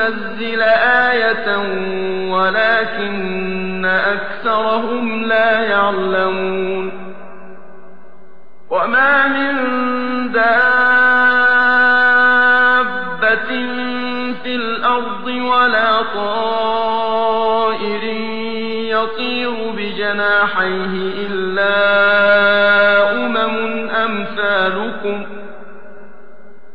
ننزل آية ولكن أكثرهم لا يعلمون وما من دابة في الأرض ولا طائر يطير بجناحيه إلا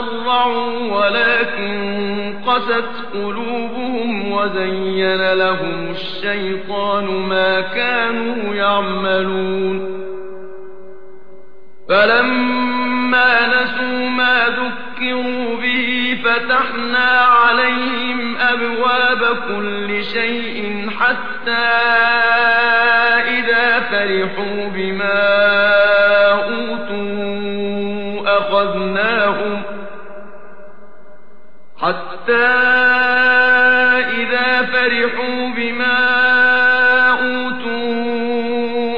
تضرعوا وَلَكِنْ قَسَتْ قُلُوبُهُمْ وَزَيَّنَ لَهُمُ الشَّيْطَانُ مَا كَانُوا يَعْمَلُونَ. فَلَمَّا نَسُوا مَا ذُكِّرُوا بِهِ فَتَحْنَا عَلَيْهِمْ أَبْوَابَ كُلِّ شَيْءٍ حَتَّى إِذَا فَرِحُوا بِمَا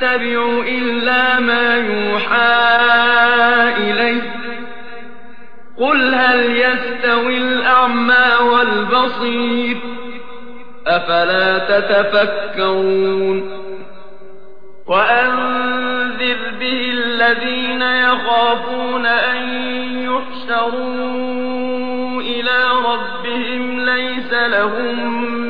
تتبعوا إلا ما يوحى إليه. قل هل يستوي الأعمى والبصير؟ أفلا تتفكرون؟ وأنذر به الذين يخافون أن يحشروا إلى ربهم ليس لهم